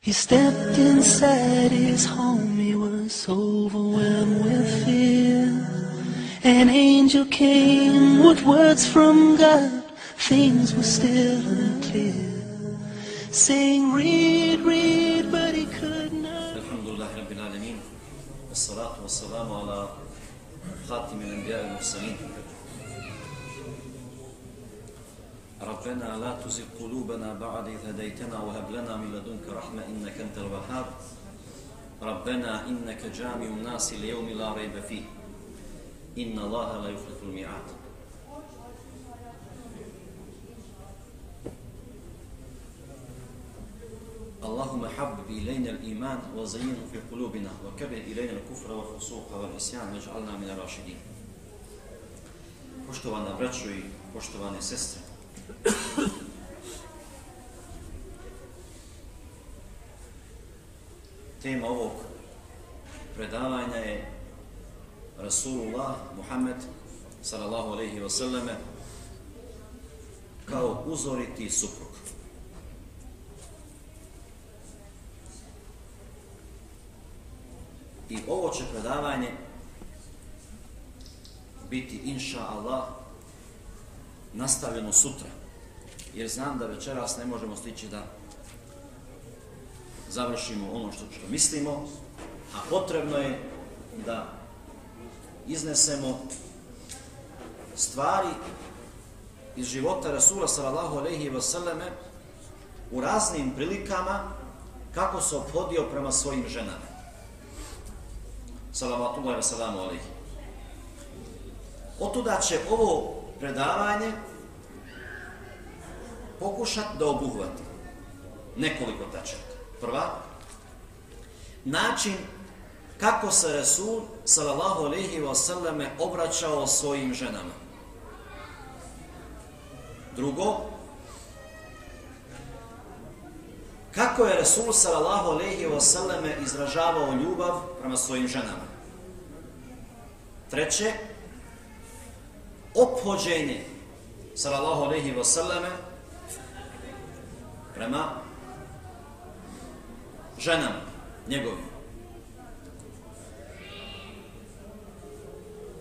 He stepped inside his home, he was overwhelmed with fear. An angel came with words from God, things were still unclear. Saying, read, read, but he could not. Alhamdulillah Rabbil Alameen. As-salatu was-salamu ala khatim al-anbiya al-mursaleen. ربنا لا تزغ قلوبنا بعد إذ هديتنا وهب لنا من لدنك رحمة إنك أنت الوهاب. ربنا إنك جامع الناس ليوم لا ريب فيه. إن الله لا يخلف الميعاد. اللهم حبب إلينا الإيمان وزينه في قلوبنا وكبر إلينا الكفر والفسوق والعصيان واجعلنا من الراشدين. Poštovana braćo i poštovane sestre, tema ovog predavanja je Rasulullah Muhammed sallallahu alaihi wa sallame kao uzoriti suprug. I ovo će predavanje biti inša Allah nastavljeno sutra. Jer znam da večeras ne možemo stići da završimo ono što, što mislimo, a potrebno je da iznesemo stvari iz života Rasula sallallahu alejhi ve selleme u raznim prilikama kako se ophodio prema svojim ženama. Salavatullahi wa salamu alaihi. Otuda će ovo predavanje pokušati da obuhvati nekoliko tačaka. Prva, način kako se Resul sallallahu alaihi wa sallame obraćao svojim ženama. Drugo, kako je Resul sallallahu alaihi wa sallame izražavao ljubav prema svojim ženama. Treće, ophođenje sallallahu alaihi wa sallame prema ženama njegovim.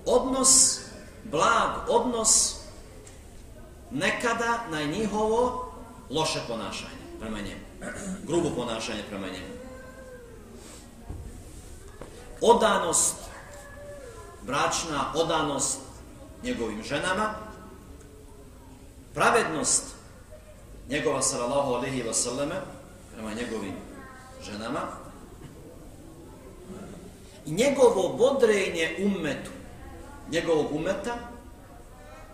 Odnos, blag odnos nekada na njihovo loše ponašanje prema njemu. Grubo ponašanje prema njemu. Odanost, bračna odanost njegovim ženama, pravednost njegova sallallahu alaihi wa sallame prema njegovim ženama i njegovo bodrenje ummetu, njegovog umeta,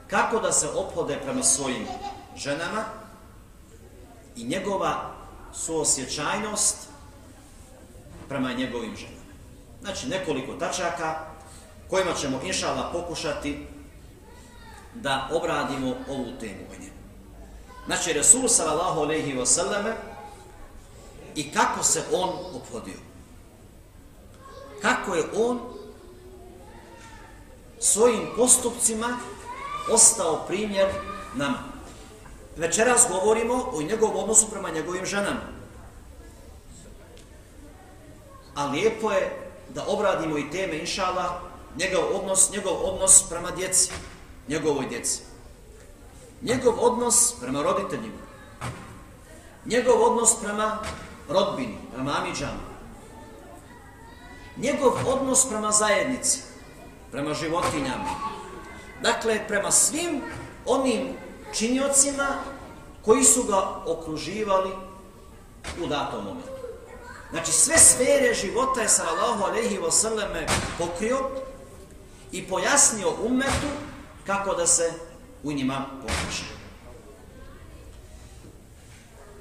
kako da se ophode prema svojim ženama i njegova suosjećajnost prema njegovim ženama. Znači nekoliko tačaka kojima ćemo inšala pokušati da obradimo ovu temu o njemu. Znači, Resul sallallahu alaihi wa sallame i kako se on ophodio. Kako je on svojim postupcima ostao primjer nama. Večeras govorimo o njegovom odnosu prema njegovim ženama. A lijepo je da obradimo i teme, inšala, njegov odnos, njegov odnos prema djeci, njegovoj djeci. Njegov odnos prema roditeljima. Njegov odnos prema rodbini, prema amiđama. Njegov odnos prema zajednici, prema životinjama. Dakle, prema svim onim činjocima koji su ga okruživali u datom momentu. Znači, sve sfere života je sallallahu alaihi wa sallame pokrio i pojasnio umetu kako da se u njima ponaša.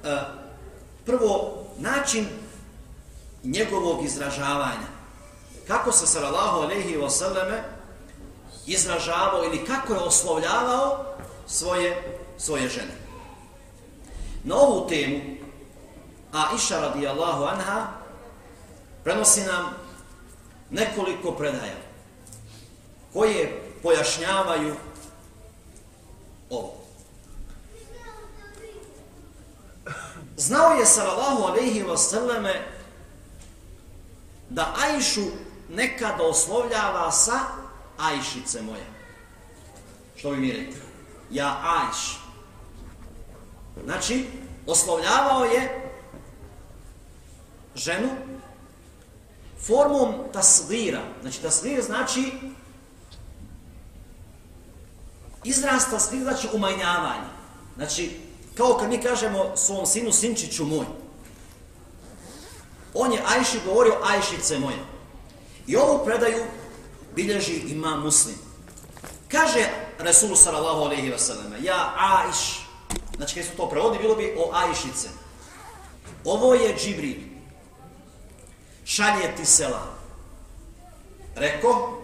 E, prvo, način njegovog izražavanja. Kako se sallallahu alaihi wa sallame izražavao ili kako je oslovljavao svoje, svoje žene. Na ovu temu Aisha radijallahu anha prenosi nam nekoliko predaja koje pojašnjavaju ovo. znao je sallallahu alejhi ve selleme da Ajšu nekada oslovljava sa Ajšice moje. Što bi mi rekli? Ja Ajš. Znači, oslovljavao je ženu formom tasvira. Znači, tasvir znači izrasta znači umanjavanje. Znači, kao kad mi kažemo svom sinu Sinčiću moj. On je Ajši govorio Ajšice moje. I ovu predaju bilježi ima muslim. Kaže Resul sallallahu alaihi wa sallam, ja Ajš, znači kada su to prevodi, bilo bi o Ajšice. Ovo je Džibril. Šalje ti selam. Reko,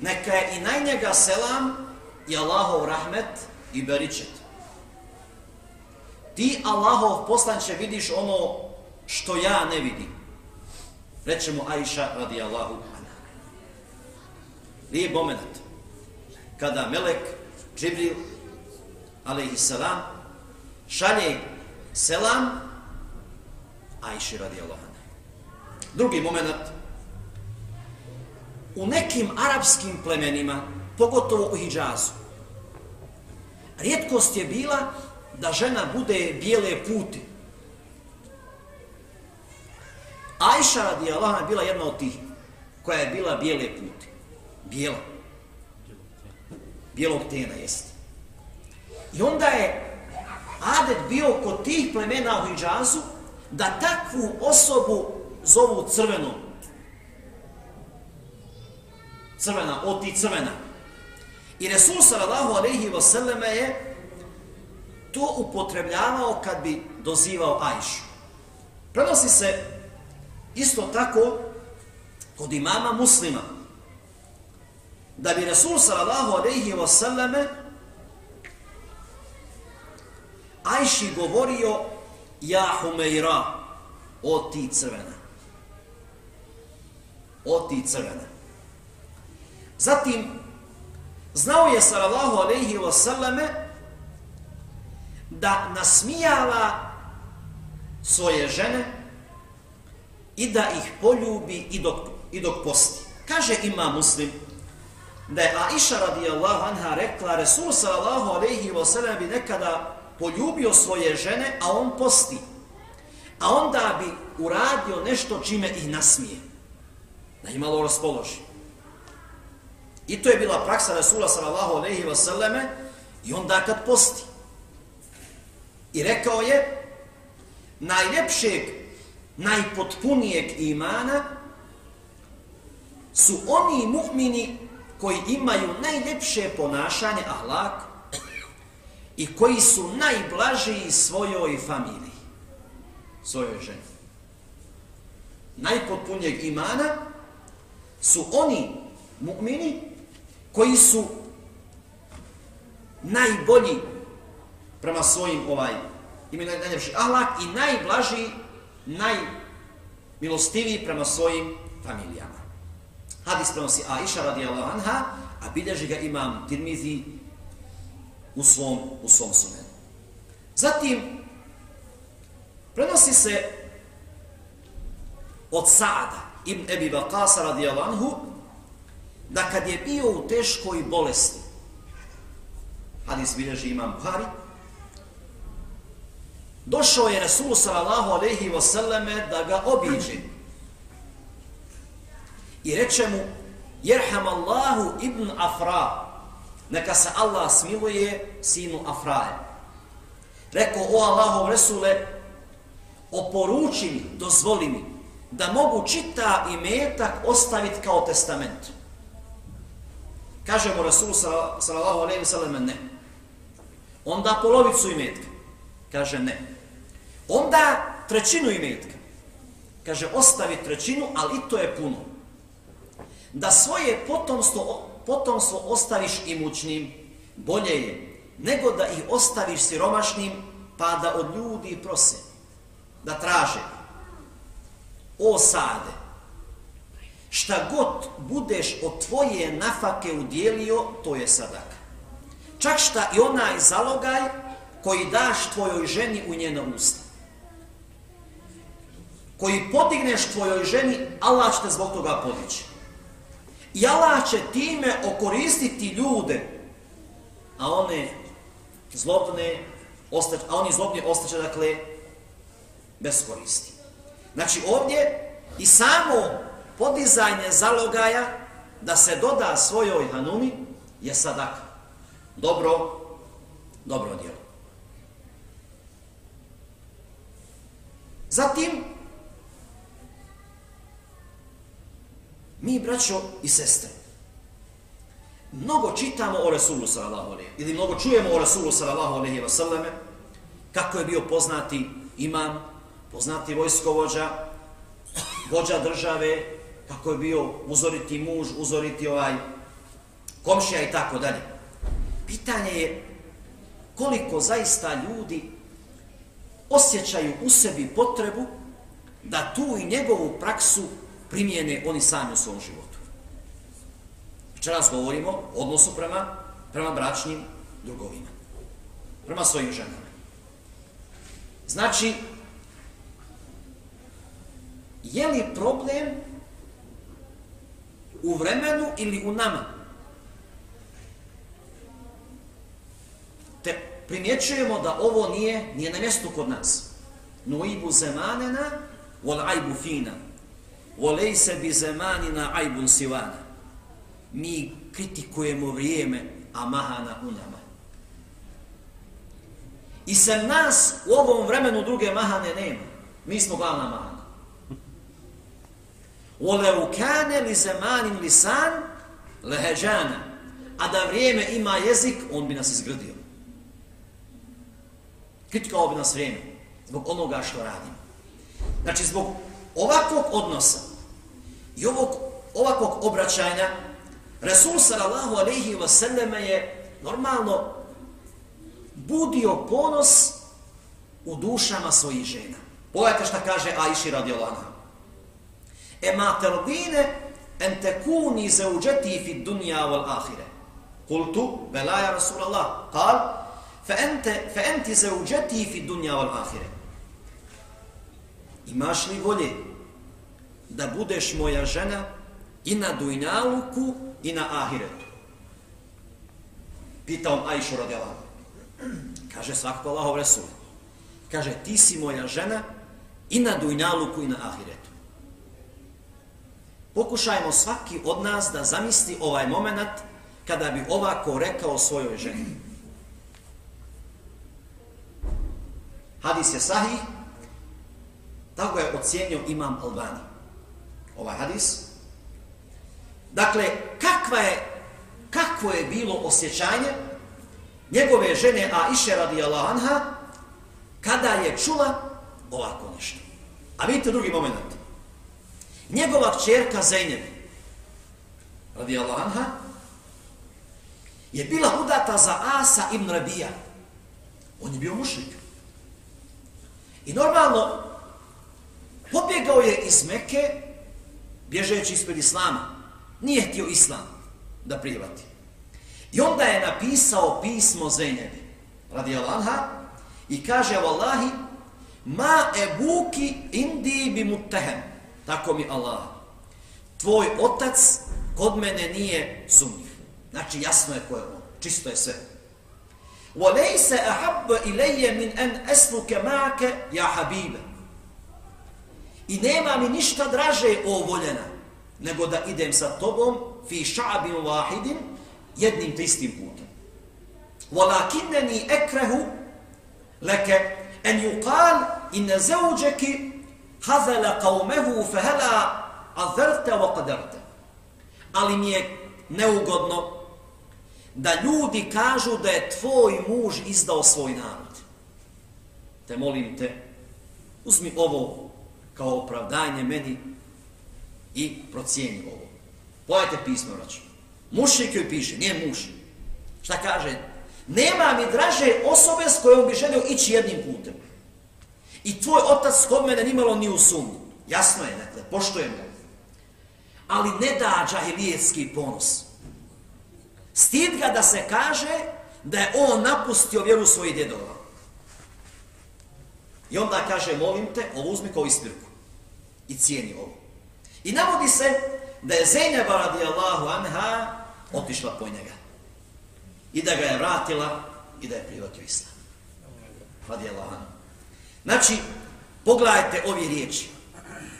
neka je i na njega selam i Allahov rahmet i beričet. Ti Allahov poslanče vidiš ono što ja ne vidim. Reče mu Aisha radijallahu anha. Lijep moment. Kada Melek, Džibril, alaihi salam, šalje selam Ajši radijallahu anha. Drugi moment. U nekim arapskim plemenima, pogotovo u Hidžazu, rijetkost je bila da žena bude bijele puti. Ajša radi Allah bila jedna od tih koja je bila bijele puti. Bijela. Bijelog tena jest. I onda je Adet bio kod tih plemena u Hidžazu da takvu osobu zovu crvenom. Crvena, oti crvena. I Resul sallallahu alaihi wa sallam je to upotrebljavao kad bi dozivao Ajšu. Prenosi se isto tako kod imama muslima da bi Resul sallallahu alaihi wa sallame Ajši govorio ja Humeira o ti crvena o ti crvena zatim znao je sallallahu alejhi ve selleme da nasmijava svoje žene i da ih poljubi i dok, i dok posti. Kaže ima muslim da je Aisha radijallahu anha rekla Resul sallallahu alaihi wa sallam bi nekada poljubio svoje žene, a on posti. A onda bi uradio nešto čime ih nasmije. Da imalo raspoloži. I to je bila praksa Rasula sallallahu alaihi wa i onda kad posti. I rekao je najljepšeg najpotpunijeg imana su oni mu'mini koji imaju najljepše ponašanje, ahlak, i koji su najblažiji svojoj familiji, svojoj ženi. Najpotpunijeg imana su oni mu'mini koji su najbolji prema svojim ovaj imaju najljepši ahlak i najblaži, najmilostiviji prema svojim familijama. Hadis prenosi Aisha radijallahu anha, a bilježi ga imam Tirmizi u svom, u svom sumenu. Zatim, prenosi se od Saada ibn Ebi Bakasa radijallahu anhu, da kad je bio u teškoj bolesti, hadis bilježi imam Buhari, došao je Resul sallallahu alaihi wa sallame da ga obiđe. I reče mu, jerham Allahu ibn Afra, neka se Allah smiluje sinu Afraje. Rekao, o Allahov Resule, oporuči mi, dozvoli mi, da mogu čita i metak ostaviti kao testament. Kaže mu Rasul sallallahu alaihi ve sellem ne. Onda polovicu imetka. Kaže ne. Onda trećinu imetka. Kaže, ostavi trećinu, ali i to je puno. Da svoje potomstvo, potomstvo ostaviš imućnim, bolje je, nego da ih ostaviš siromašnim, pa da od ljudi prose, da traže. O sade, šta god budeš od tvoje nafake udjelio, to je sadak. Čak šta i onaj zalogaj koji daš tvojoj ženi u njeno usta. koji podigneš tvojoj ženi, Allah će te zbog toga podići. I Allah će time okoristiti ljude, a one zlobne, ostać, a oni zlobni ostaće, dakle, bez koristi. Znači ovdje i samo podizanje zalogaja da se doda svojoj hanumi je sadaka. Dobro, dobro djelo. Zatim, mi, braćo i sestre, mnogo čitamo o Resulu sallallahu alaihi, ili mnogo čujemo o Resulu sallallahu alaihi wa sallame, kako je bio poznati imam, poznati vojskovođa, vođa države, kako je bio uzoriti muž, uzoriti ovaj komšija i tako dalje. Pitanje je koliko zaista ljudi osjećaju u sebi potrebu da tu i njegovu praksu primijene oni sami u svom životu. Večeras govorimo o odnosu prema, prema bračnim drugovima, prema svojim ženama. Znači, je li problem u vremenu ili u nama? Te primjećujemo da ovo nije, nije na mjestu kod nas. Nuibu zemanena, wal ajbu fina. Volej se bi zemanina ajbun sivana. Mi kritikujemo vrijeme, a mahana u nama. I se nas u ovom vremenu druge mahane nema. Mi smo glavna mahana. وَلَوْ كَانَ لِزَمَانٍ لِسَانٍ لَهَجَانَ A da vrijeme ima jezik, on bi nas izgrdio. Kritikao bi nas vrijeme zbog onoga što radimo. Znači, zbog ovakvog odnosa i ovog, ovakvog obraćanja, Rasul sallallahu alaihi wa sallam je normalno budio ponos u dušama svojih žena. Pogledajte šta kaže Aisha radijallahu Ema terdine en tekuni zauđeti fi dunja wal ahire. Kultu, bela ja Rasulallah, kal, fa, ente, fa enti zauđeti fi dunja wal ahire. Imaš li volje da budeš moja žena i na dunjaluku i na ahiretu? Pitao on Aishu. Kaže svakako Allahov Resul. Kaže ti si moja žena i na dunjaluku i na ahiretu. Pokušajmo svaki od nas da zamisli ovaj moment kada bi ovako rekao svojoj ženi. Hadis je sahih, tako je ocijenio imam Albani. Ovaj hadis. Dakle, kakva je, kakvo je bilo osjećanje njegove žene Aisha radijallahu anha kada je čula ovako nešto. A vidite drugi moment. Njegova čerka Zeynep, radi Allahanha, je bila udata za Asa ibn Rabija. On je bio mušnik. I normalno, pobjegao je iz Mekke, bježeći ispred Islama. Nije htio Islam da prihvati. I onda je napisao pismo Zeynep, radi Allahanha, i kaže, Wallahi, ma ebuki indi bi mutehem tako mi Allah. Tvoj otac kod mene nije sumnjiv. Znači jasno je ko je on. Čisto je sve. وَلَيْسَ أَحَبَّ إِلَيَّ مِنْ أَنْ أَسْلُكَ مَعَكَ يَا حَبِيبَ I nema mi ništa draže o voljena nego da idem sa tobom fi ša'abin wahidin jednim te istim putem. وَلَكِنَّنِي أَكْرَهُ لَكَ أَنْ يُقَالْ إِنَّ زَوْجَكِ hazala qaumehu fahala azarta wa qadarta. Ali mi je neugodno da ljudi kažu da je tvoj muž izdao svoj narod. Te molim te, uzmi ovo kao opravdanje meni i procijeni ovo. Pojete pismo, račun. Mušik joj piše, nije muž. Šta kaže? Nema mi draže osobe s kojom bi želio ići jednim putem. I tvoj otac kod mene nimalo ni u sumnju. Jasno je, dakle, poštojem ga. Ali ne da džahilijetski ponos. Stid ga da se kaže da je on napustio vjeru svojih djedova. I onda kaže, molim te, ovo uzmi kao ispirku. i cijeni ovo. I navodi se da je Zeyneba radijallahu anha otišla po njega. I da ga je vratila i da je prihvatio islam. Radijallahu anha. Znači, pogledajte ove riječi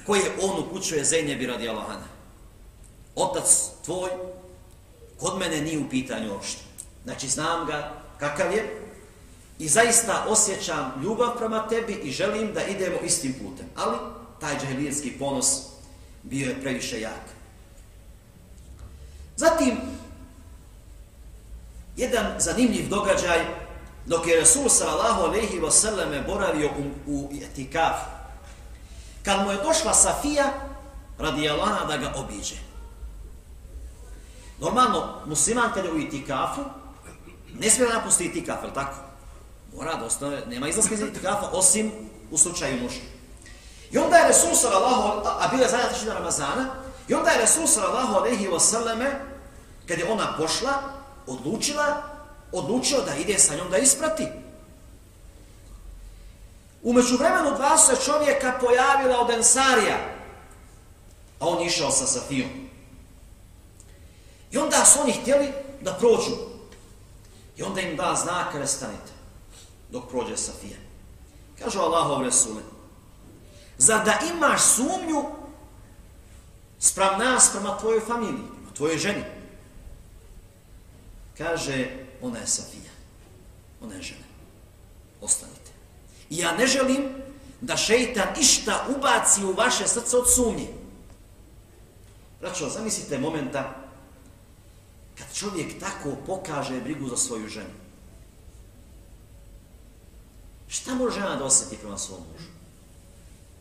koje on upućuje Zeynebi radi Allahana. Otac tvoj kod mene nije u pitanju uopšte. Znači, znam ga kakav je i zaista osjećam ljubav prema tebi i želim da idemo istim putem. Ali taj džahilijetski ponos bio je previše jak. Zatim, jedan zanimljiv događaj, dok je Resul sallallahu alaihi wa sallam boravio u, u etikafu, kad mu je došla Safija, radi Allaha da ga obiđe. Normalno, musliman kad je u itikafu, ne smije napustiti itikaf, je tako? Mora da ostane, nema izlaska iz itikafa, osim u slučaju nužde. I onda je Resul sallallahu, a bila je zadnja trećina Ramazana, i onda je Resul sallallahu alaihi wa sallame, kad je ona pošla, odlučila, odlučio da ide sa njom da isprati. Umeđu vremenu dva se čovjeka pojavila od Ensarija, a on išao sa Safijom. I onda su oni htjeli da prođu. I onda im da znak, restanite, dok prođe Safija. Kažu Allahov Resule, za da imaš sumnju sprem nas, prema tvojoj familiji, prema tvojoj ženi? Kaže, ona je Safija. Ona je žena. Ostanite. I ja ne želim da šeitan išta ubaci u vaše srce od sumnje. Braćo, zamislite momenta kad čovjek tako pokaže brigu za svoju ženu. Šta može žena da osjeti prema svom mužu?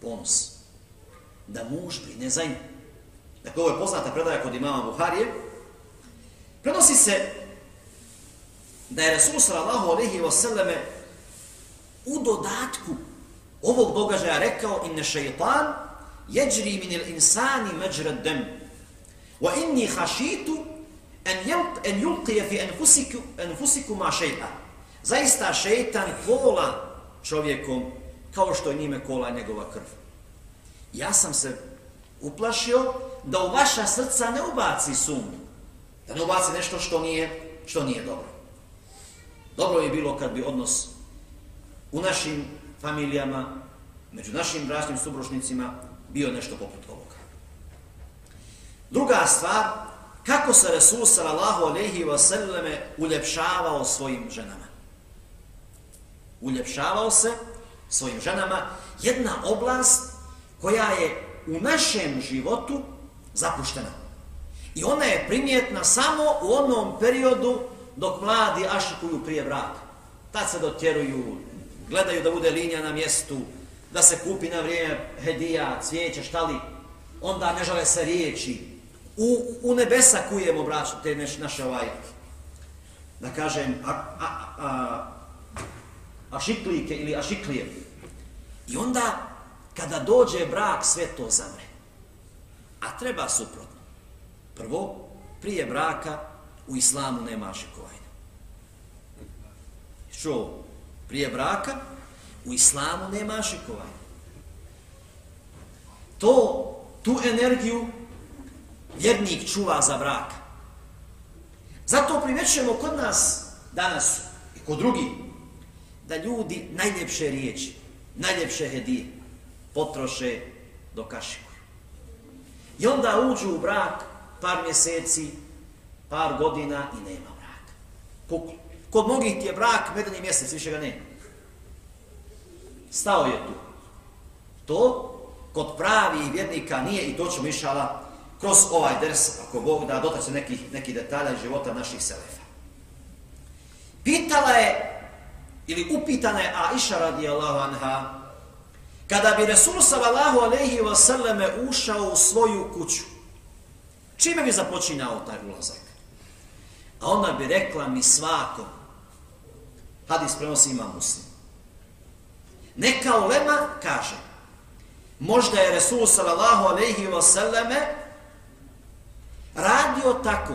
Ponos. Da muž brine za nju. Dakle, ovo je poznata predaja kod imama Buharije. Prenosi se da je Resul sallallahu alaihi wa sallame u dodatku ovog događaja rekao inne šeitan jeđri min il insani međra dem wa inni hašitu en, jelp, en julqije fi enfusiku, enfusiku ma šeita. Zaista šeitan kola čovjekom kao što je njime kola njegova krv. Ja sam se uplašio da u vaša srca ne ubaci sumnju. Da ne ubaci nešto što nije, što nije dobro. Dobro je bilo kad bi odnos u našim familijama, među našim bračnim subrošnicima bio nešto poput ovoga. Druga stvar, kako se Resul sallallahu alaihi wa sallame uljepšavao svojim ženama. Uljepšavao se svojim ženama jedna oblast koja je u našem životu zapuštena. I ona je primjetna samo u onom periodu dok mladi ašikuju prije braka. Tad se dotjeruju, gledaju da bude linija na mjestu, da se kupi na vrijeme hedija, cvijeće, štali, onda ne žele se riječi. U, u nebesa kujemo, braću, te neš, naše ovaj, da kažem, a, a, a, ašiklike ili ašiklije. I onda, kada dođe brak, sve to zamre. A treba suprotno. Prvo, prije braka u islamu nema šikovanja. Što? Prije braka u islamu nema šikovanja. To, tu energiju vjernik čuva za brak. Zato primjećujemo kod nas danas i kod drugi da ljudi najljepše riječi, najljepše hedije potroše do kašikuju. I onda uđu u brak par mjeseci, par godina i nema braka. Kod, kod mnogih ti je brak medeni mjesec, više ga nema. Stao je tu. To kod pravi vjernika nije i to ćemo išala kroz ovaj ders, ako Bog da dotaći nekih, nekih detalja iz života naših selefa. Pitala je, ili upitana je Aisha radijallahu anha, kada bi Resul sallallahu alaihi wa sallame ušao u svoju kuću, čime bi započinao taj ulazak? A ona bi rekla mi svako, hadis prenosi ima muslim. Neka ulema kaže, možda je Resul sallallahu alaihi wa sallame radio tako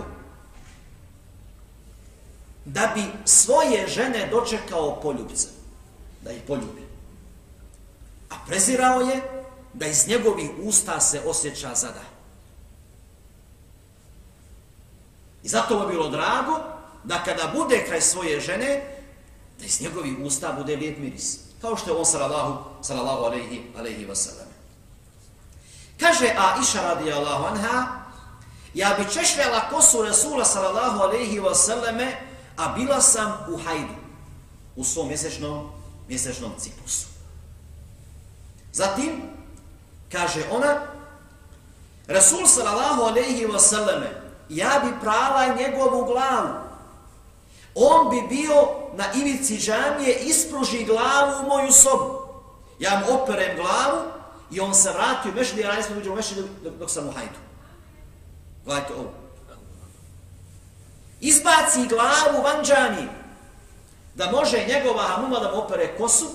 da bi svoje žene dočekao poljubce, da ih poljubi. A prezirao je da iz njegovih usta se osjeća zada. I zato mu bilo drago da kada bude kraj svoje žene, da iz njegovih usta bude lijep miris. Kao što je on sallallahu, sallallahu alaihi, alaihi wasallam. Kaže Aisha radijallahu anha, ja bi češljala kosu Rasula sallallahu alaihi wasallam, a bila sam u hajdu, u svom mjesečnom, mjesečnom ciklusu. Zatim, kaže ona, Rasul sallallahu alaihi wasallam, ja bi prala njegovu glavu, on bi bio na ivici džamije, ispruži glavu u moju sobu. Ja mu operem glavu i on se vrati u mešidi, ja nisam uđe u mešidi dok, dok sam u hajdu. Gledajte ovo. Izbaci glavu van džamije, da može njegova hamuma da mu opere kosu,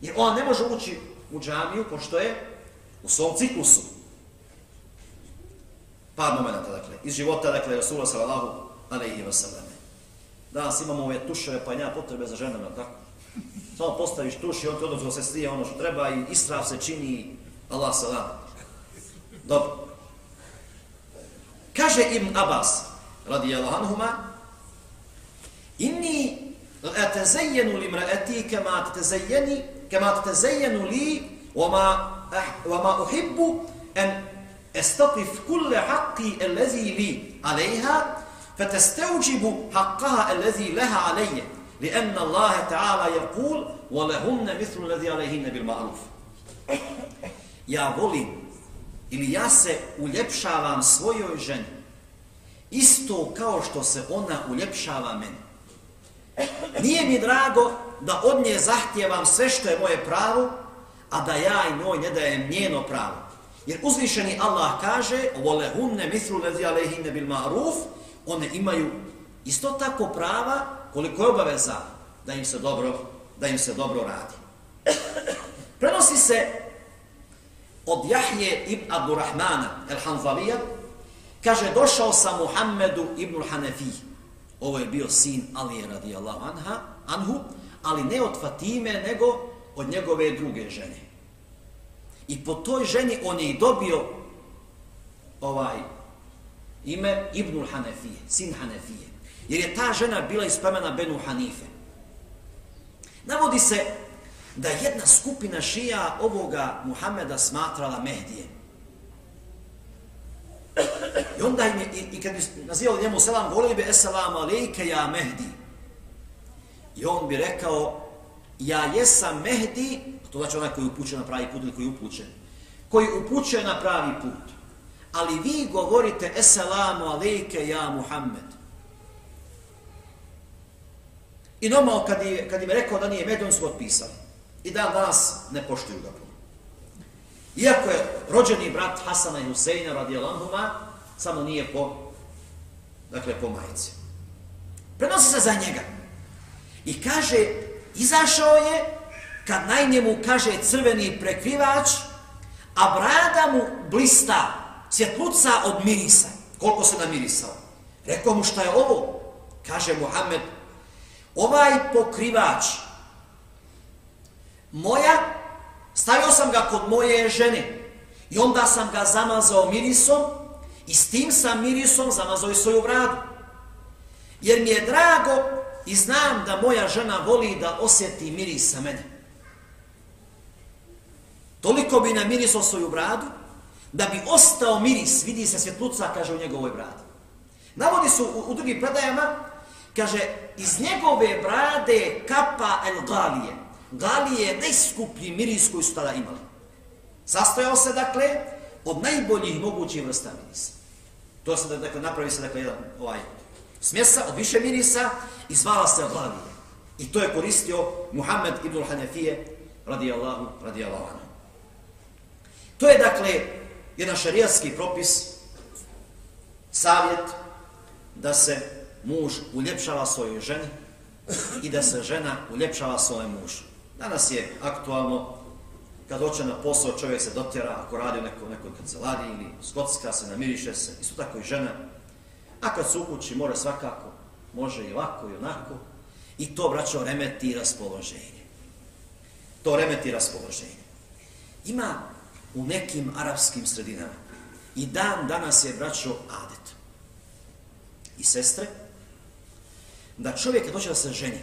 jer on ne može ući u džamiju, pošto je u svom ciklusu. Par momenta, dakle, iz života, dakle, Rasula sallallahu alaihi wa sallam. Danas imamo ove tuševe, pa nema potrebe za ženama, tako? Samo postaviš tuš i on ti odnosno se slije ono što treba i istrav se čini Allah salam. Dobro. Kaže Ibn Abbas, radijallahu anhuma, inni atazajjenu li mraati kama atazajjeni, kama atazajjenu li wama, ah, wama uhibbu an estaqif kulle haqqi allazi li alejha فتستوجب حقها الذي لها علي لأن الله تعالى يقول ولهن مثل الذي عليهن بالمعروف Ja volim ili ja se uljepšavam svojoj ženi isto kao što se ona uljepšava meni. Nije mi drago da od nje zahtijevam sve što je moje pravo, a da ja i njoj ne dajem njeno pravo. Jer uzvišeni Allah kaže وَلَهُنَّ مِثْلُ لَذِي عَلَيْهِنَّ بِالْمَعْرُوفِ one imaju isto tako prava koliko je obaveza da im se dobro, da im se dobro radi. Prenosi se od Jahje ibn Abdurrahmana el-Hanzalija, kaže, došao sam Muhammedu ibn Hanefi, ovo je bio sin Ali radijallahu anha, anhu, ali ne od Fatime, nego od njegove druge žene. I po toj ženi on je i dobio ovaj ime Ibnul Hanefije, sin Hanefije. Jer je ta žena bila iz plemena Benu Hanife. Navodi se da jedna skupina šija ovoga Muhameda smatrala Mehdije. I onda im je, i, i kad bi nazivali njemu selam, volili bi esalamu alejke ja Mehdi. I on bi rekao, ja jesam Mehdi, pa to znači onaj koji upućuje na pravi put ili koji upućuje, koji upućuje na pravi put ali vi govorite Esselamu alejke ja Muhammed. I normalno kad je, kad je rekao da nije medijom su otpisali. I da vas ne poštuju ga puno. Iako je rođeni brat Hasana i Huseina radi Alamhuma, samo nije po, dakle, po majici. Prenosi se za njega. I kaže, izašao je, kad naj njemu kaže crveni prekrivač, a brada mu blista, cjetluca od mirisa. Koliko se namirisao? Rekao mu šta je ovo? Kaže Muhammed, ovaj pokrivač moja, stavio sam ga kod moje žene i onda sam ga zamazao mirisom i s tim sam mirisom zamazao i svoju bradu. Jer mi je drago i znam da moja žena voli da osjeti miris sa mene. Toliko bi namirisao svoju bradu, da bi ostao miris, vidi se svjetluca, kaže u njegovoj bradi. Navodi su u, u drugim predajama, kaže, iz njegove brade kapa el galije. Galije je najskuplji miris koji su tada imali. Sastojao se, dakle, od najboljih mogućih vrsta mirisa. To se, dakle, napravi se, dakle, jedan ovaj smjesa od više mirisa i zvala se galije. I to je koristio Muhammed ibn Hanefije, radijallahu, radijallahu. To je, dakle, jedan šarijatski propis, savjet da se muž uljepšava svojoj ženi i da se žena uljepšava svojem mužu. Danas je aktualno kad hoće na posao čovjek se dotjera, ako radi u nekoj, nekoj kancelariji ili skocka se, namiriše se, isto tako i žena. A kad se ukući, mora svakako, može i ovako i onako. I to, braćo, remeti raspoloženje. To remeti raspoloženje. Ima u nekim arapskim sredinama. I dan danas je braćo adet. I sestre, da čovjek dođe da se ženi,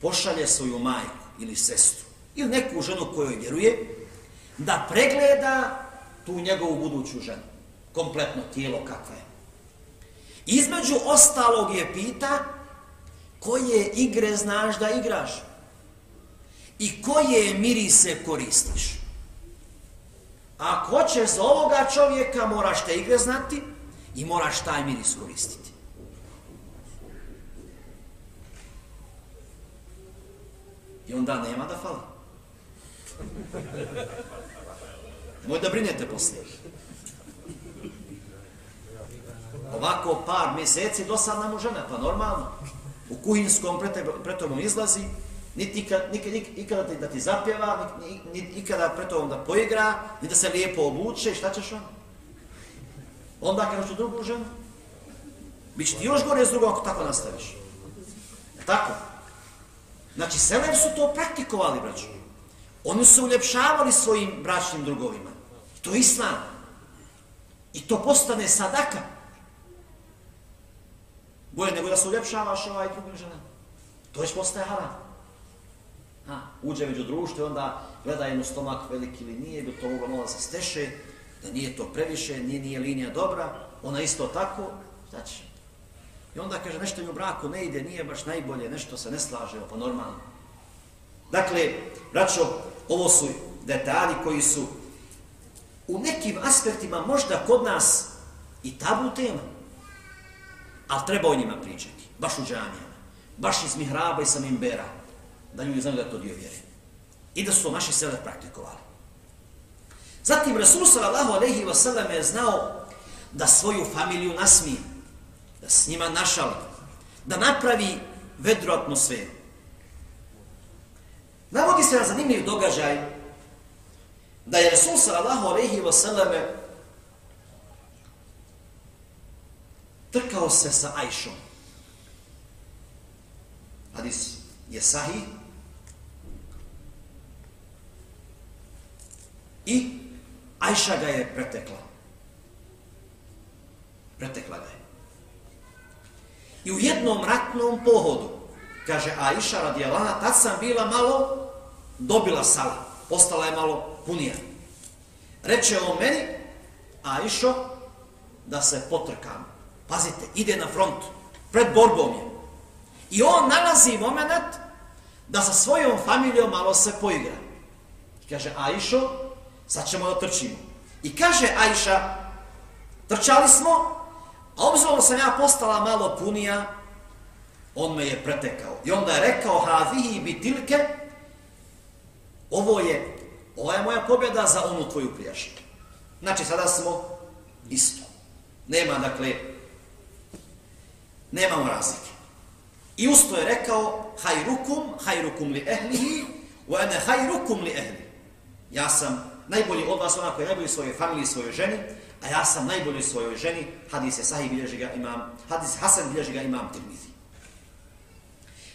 pošalje svoju majku ili sestru, ili neku ženu kojoj vjeruje, da pregleda tu njegovu buduću ženu. Kompletno tijelo kakva je. Između ostalog je pita koje igre znaš da igraš i koje mirise koristiš. Ako hoćeš za ovoga čovjeka, moraš te igre znati i moraš taj miris koristiti. I onda nema da fali. Moj da brinete poslije. Ovako par mjeseci dosadna mu žena, pa normalno. U kuhinskom pretobom izlazi, niti ikad, nikad, ikada ti, da ti zapjeva, niti ikada pretobom da poigra, ni da se lijepo obuče, šta ćeš on? Onda kada ću drugu ženu, bit ti još gore s drugom ako tako nastaviš. E tako? Znači, Selem su to praktikovali, braću. Oni su uljepšavali svojim bračnim drugovima. To je islam. I to postane sadaka. Bolje nego da se uljepšavaš ovaj drugim ženama. To već postaje haram. Ha, uđe među društvo i onda gleda jednu stomak veliki ili nije, bi to moglo malo da se steše, da nije to previše, nije, nije linija dobra, ona isto tako, šta će? I onda kaže, nešto mi u braku ne ide, nije baš najbolje, nešto se ne slaže, pa normalno. Dakle, braćo, ovo su detalji koji su u nekim aspektima možda kod nas i tabu tema, ali treba o njima pričati, baš u džamijama, baš iz mihraba i samim bera, da ljudi znaju da to dio vjere. I da su to naši sele praktikovali. Zatim Rasul sallallahu alaihi wa sallam je znao da svoju familiju nasmije, da s njima našali, da napravi vedru atmosferu. Navodi se na zanimljiv događaj da je Rasul sallallahu alaihi wa sallam trkao se sa Ajšom. Hadis je sahih. I Ajša ga je pretekla. Pretekla ga je. I u jednom ratnom pohodu, kaže Ajša radijalana, tad sam bila malo, dobila sala, postala je malo punija. Reče on meni, Ajšo, da se potrkamo. Pazite, ide na front, pred borbom je. I on nalazi moment da sa svojom familijom malo se poigra. I kaže, Ajšo, sad ćemo da trčimo. I kaže Ajša, trčali smo, a obzirom sam ja postala malo punija, on me je pretekao. I onda je rekao, havihi bitilke, ovo je, ovo je moja pobjeda za onu tvoju prijašnju. Znači, sada smo isto. Nema, dakle, nemamo razlike. I usto je rekao, hajrukum, hajrukum li ehlihi, wa ene hajrukum li ehli. Ja sam najbolji od vas, onako je najbolji svojoj familiji, svojoj ženi, a ja sam najbolji svojoj ženi, hadis je sahih bilježi ga imam, hadis Hasan bilježi ga imam tirmizi.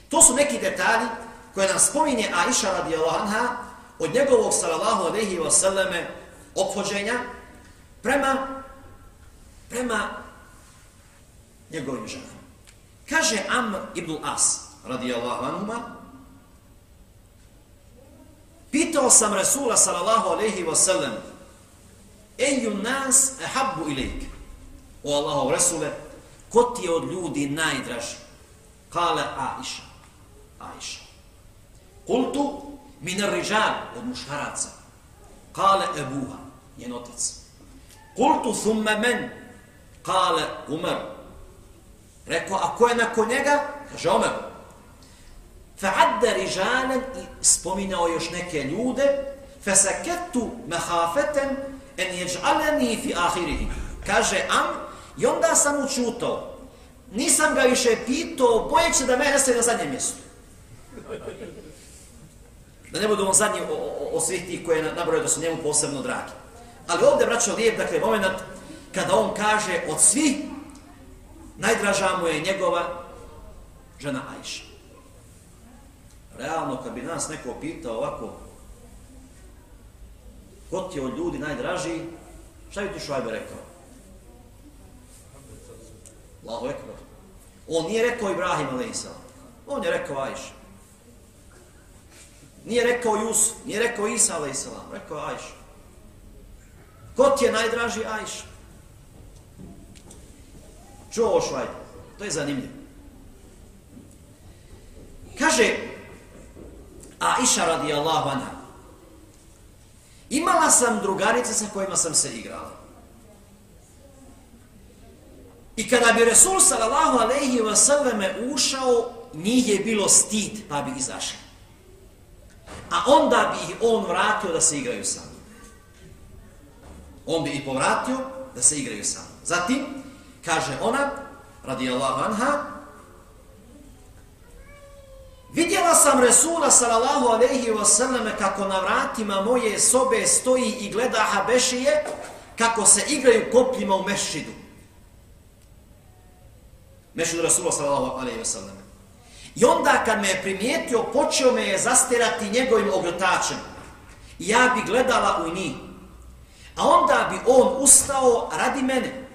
To su neki detalji koje nam spominje Aisha radijallahu anha od njegovog sallallahu alaihi wa sallame ophođenja prema prema njegovim ženama. Kaže Amr ibn As radijallahu anuma, Pitao sam Rasula sallallahu alaihi wa sallam Eju nas ehabbu ilaik O Allahov Rasule Ko ti je od ljudi najdraži? Kale Aisha Aisha Kultu minar rižal od muškaraca. Kale Ebuha njen otac Kultu thumme men? Kale Umar Rekao, a ko je nakon njega? Kaže Omer. fa'adda rijalan i spominao još neke ljude fasaketu mahafatan an yaj'alani fi ahirihi. kaže am i onda sam učutao nisam ga više pitao bojeći da mene staje na zadnjem mjestu da ne budu on zadnji o, o, o svih tih koje je nabrojio da su njemu posebno dragi ali ovdje braćo lijep dakle moment kada on kaže od svih najdraža mu je njegova žena Ajša realno kad bi nas neko pitao ovako ko ti je od ljudi najdraži, šta bi ti Šuajbe rekao? Allahu ekber. On nije rekao Ibrahim a.s. On je rekao Ajš. Nije rekao Jusuf, nije rekao Isa a.s. Rekao Ajš. Ko ti je najdraži Ajš? Čuo ovo To je zanimljivo. Kaže Aisha radijallahu anha. Imala sam drugarice sa kojima sam se igrala. I kada bi Resul sallallahu alaihi wa sallame ušao, njih je bilo stid, pa bi izašli. A onda bi ih on vratio da se igraju sami. On bi ih povratio da se igraju sami. Zatim, kaže ona, radijallahu anha, Vidjela sam Resula sallallahu alaihi wa sallam kako na vratima moje sobe stoji i gleda Habešije kako se igraju kopljima u mešidu. Mešidu Resula sallallahu alaihi wa sallam. I onda kad me je primijetio, počeo me je zastirati njegovim ogrtačem. I ja bi gledala u njih. A onda bi on ustao radi mene.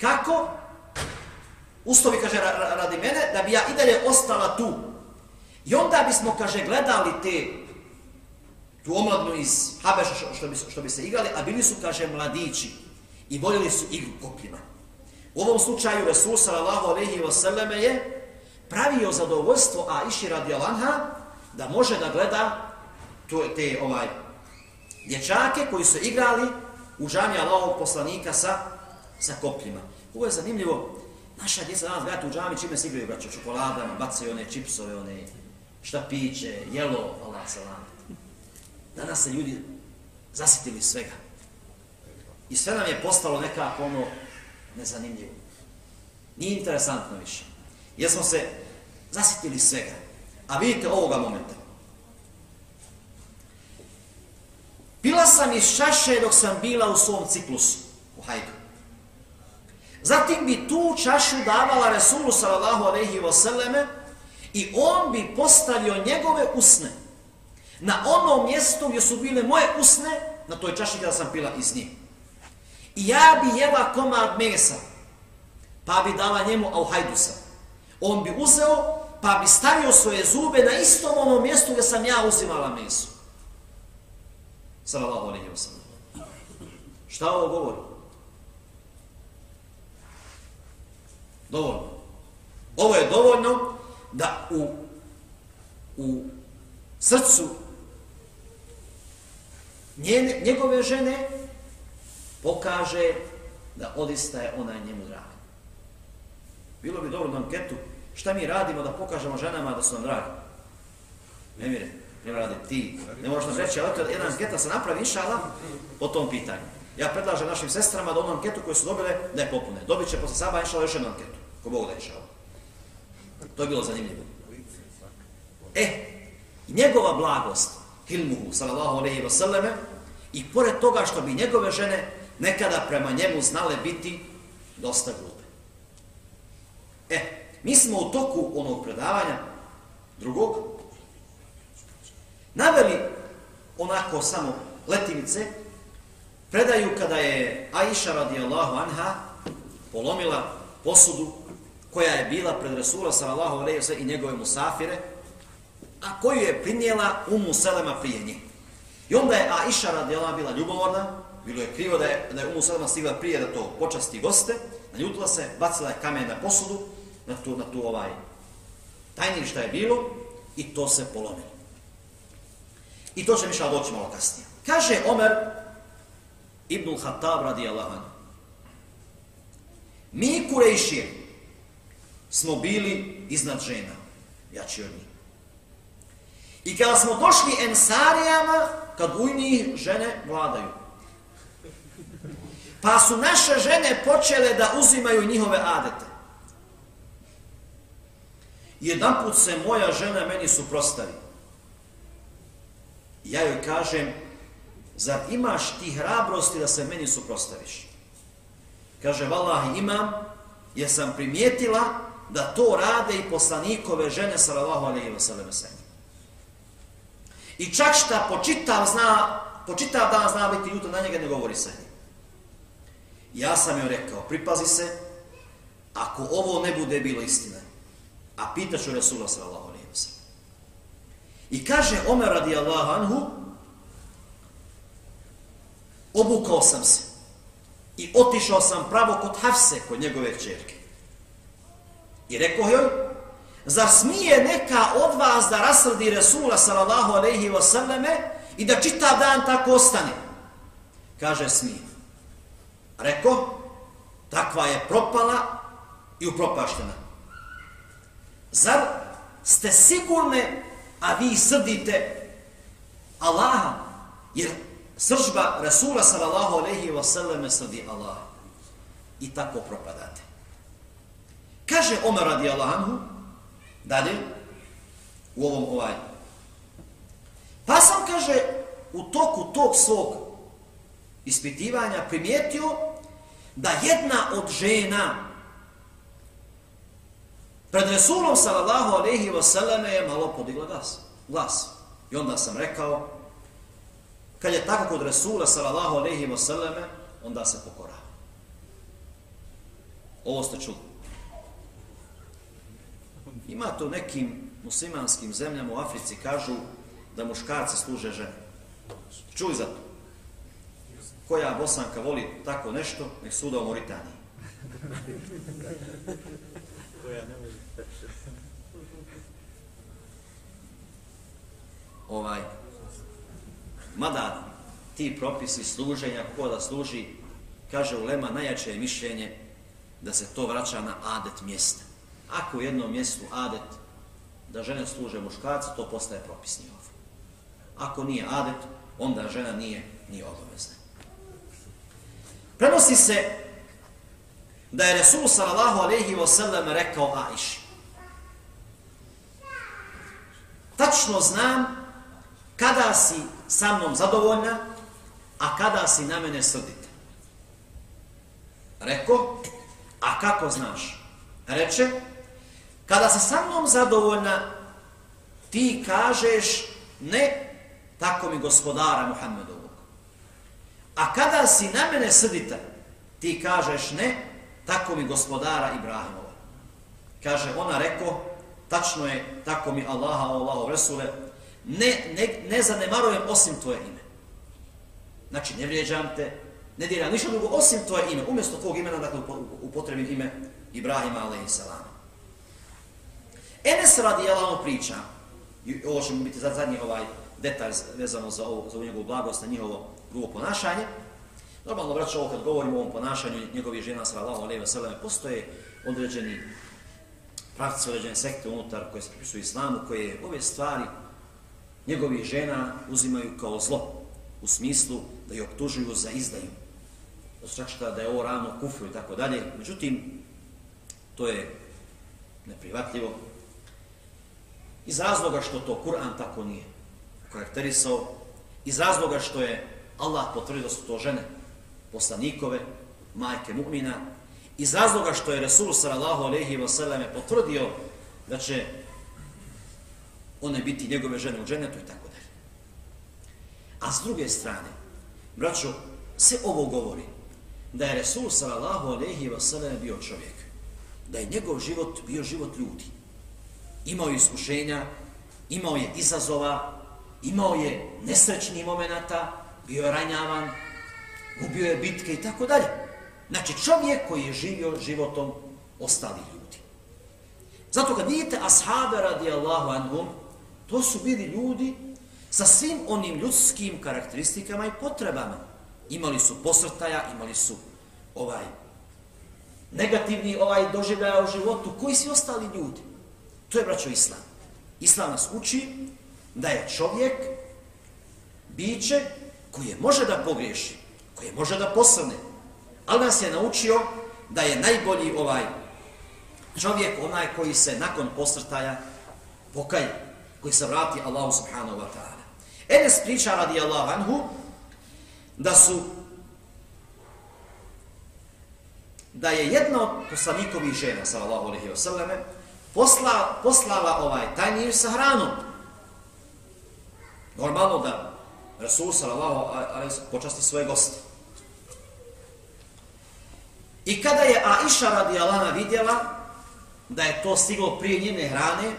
Kako? Ustovi, kaže, radi mene, da bi ja i dalje ostala tu. I onda bismo, kaže, gledali te, tu omladnu iz Habeša što, što, bi, što bi se igrali, a bili su, kaže, mladići i voljeli su igru kopljima. U ovom slučaju Resul sallallahu alaihi wa sallam je pravio zadovoljstvo a iši radi Alanha da može da gleda to, te ovaj dječake koji su igrali u džami Allahovog poslanika sa, sa kopljima. Ovo je zanimljivo. Naša djeca danas gledate u džami čime se igraju, braćo, čokoladama, bacaju one čipsove, one šta piće, jelo, Allah salam. Danas se ljudi zasitili svega. I sve nam je postalo nekako ono nezanimljivo. Nije interesantno više. Jer smo se zasitili svega. A vidite ovoga momenta. Pila sam iz čaše dok sam bila u svom ciklusu, u hajdu. Zatim bi tu čašu davala Resulu sallallahu alaihi wa sallame, I on bi postavio njegove usne na ono mjesto gdje su bile moje usne, na toj čaši kada sam pila iz njih. I ja bi jela komad mesa, pa bi dala njemu auhajdusa. On bi uzeo, pa bi stavio svoje zube na istom onom mjestu gdje sam ja uzimala meso. Sallallahu alaihi wa sallam. Šta ovo govori? Dovoljno. Ovo je dovoljno da u, u srcu njene, njegove žene pokaže da odista je ona njemu draga. Bilo bi dobro na anketu šta mi radimo da pokažemo ženama da su nam dragi. Ne mire, ne radi ti. Ne možeš nam reći, ali to jedna anketa se napravi inšala o tom pitanju. Ja predlažem našim sestrama da onu anketu koju su dobile da je popune. Dobit će posle saba inšala još jednu anketu. Ko Bog da inšala. To je bilo zanimljivo. E, njegova blagost, hilmuhu, sallallahu alaihi wa sallame, i pored toga što bi njegove žene nekada prema njemu znale biti dosta glupe. E, mi smo u toku onog predavanja drugog naveli onako samo letimice predaju kada je Aisha radijallahu anha polomila posudu koja je bila pred Rasula sallallahu alejhi ve sellem i njegove musafire, a koju je prinijela Umu Selema prije nje. I onda je Aisha radijallahu bila ljubomorna, bilo je krivo da je, da je Umu Selema stigla prije da to počasti goste, naljutila se, bacila je kamen na posudu, na tu, na tu ovaj tajnik šta je bilo, i to se polomilo. I to će mi doći malo kasnije. Kaže Omer ibn Khattab radijallahu anhu, mi kurejšije, smo bili iznad žena, jači od njih. I kada smo došli ensarijama, kad u njih žene vladaju. Pa su naše žene počele da uzimaju njihove adete. Jedan put se moja žena meni suprostavi. Ja joj kažem, zar imaš ti hrabrosti da se meni suprostaviš? Kaže, valah, imam, jer sam primijetila da to rade i poslanikove žene sallallahu alejhi ve sellem I čak šta počitav zna počitav dan zna biti jutro na njega ne govori sa njim. Ja sam joj rekao, pripazi se, ako ovo ne bude bilo istina, a pitaću Resula sallallahu alejhi ve sellem. I kaže Omer radijallahu anhu, obukao sam se i otišao sam pravo kod Hafse, kod njegove čerke. I rekao joj, zar smije neka od vas da rasrdi Resula sallallahu alaihi wa sallame i da čitav dan tako ostane? Kaže, smije. Rekao, takva je propala i upropaštena. Zar ste sigurne, a vi srdite Allaha, jer sržba Rasula sallallahu alaihi wa sallam srdi Allah. I tako propadate. Kaže Omer radi Allahanhu, dalje, u ovom ovaj. Pa sam, kaže, u toku tog svog ispitivanja primijetio da jedna od žena pred Resulom sallallahu alaihi wa sallam je malo podigla glas. glas. I onda sam rekao, kad je tako kod Resula sallallahu alaihi wa sallam, onda se pokora. Ovo ste čuli. Ima to nekim muslimanskim zemljama u Africi kažu da muškarci služe žene. Čuli za to? Koja bosanka voli tako nešto, nek suda u Mauritaniji. Koja ne voli. Ovaj, mada ti propisi služenja, ko da služi, kaže u Lema, najjače je mišljenje da se to vraća na adet mjesta. Ako u jednom mjestu adet da žene služe muškarcu, to postaje propisni njihov. Ako nije adet, onda žena nije ni obavezna. Prenosi se da je Resul sallallahu alaihi wa sallam rekao Aiši. Tačno znam kada si sa mnom zadovoljna, a kada si na mene srdite. Reko, a kako znaš? Reče, kada si sa mnom zadovoljna, ti kažeš ne, tako mi gospodara Muhammedovog. A kada si na mene srdita, ti kažeš ne, tako mi gospodara Ibrahimova. Kaže, ona reko, tačno je, tako mi Allaha, Allahov Resule, ne, ne, ne zanemarujem osim tvoje ime. Znači, ne vrijeđam te, ne diram ništa drugo osim tvoje ime, umjesto tvojeg imena, dakle, upotrebim ime Ibrahima, a.s. Enes radi jelano priča, i ovo će biti zadnji ovaj detalj vezano za, ovo, za njegovu blagost, na njihovo grubo ponašanje. Normalno, braćo, ovo kad govorimo o ovom ponašanju njegovih žena, sallallahu alaihi wa sallam, postoje određeni pravci, određene sekte unutar koje se pripisuju islamu, koje ove stvari njegovih žena uzimaju kao zlo, u smislu da je optužuju za izdaju. To su čak šta da je ovo ravno kufru i tako dalje. Međutim, to je neprivatljivo. Iz razloga što to Kur'an tako nije karakterisao, iz razloga što je Allah potvrdio da su to žene, poslanikove, majke mu'mina, iz razloga što je Resul sallallahu alaihi wa sallam potvrdio da će one biti njegove žene u dženetu i tako dalje. A s druge strane, braćo, sve ovo govori da je Resul sallallahu alaihi wa sallam bio čovjek, da je njegov život bio život ljudi. Imao je iskušenja, imao je izazova, imao je nesrećnih momenata, bio je ranjavan, gubio je bitke i tako dalje. Znači čovjek koji je živio životom ostalih ljudi. Zato kad vidite ashabe radijallahu anhum, to su bili ljudi sa svim onim ljudskim karakteristikama i potrebama. Imali su posrtaja, imali su ovaj negativni ovaj doživljaja u životu, koji svi ostali ljudi. To je braćo Islam. Islam nas uči da je čovjek biće koje može da pogriješi, koje može da posrne, ali nas je naučio da je najbolji ovaj čovjek onaj koji se nakon posrtaja pokaje, koji se vrati Allahu subhanahu wa ta'ala. Enes priča radi Allah anhu da su da je jedna od poslanikovih žena sallallahu alaihi wa selleme posla, poslala ovaj tajnir sa hranom. Normalno da Rasul sallallahu alaihi počasti svoje goste. I kada je Aisha radijalana vidjela da je to stiglo prije njene hrane,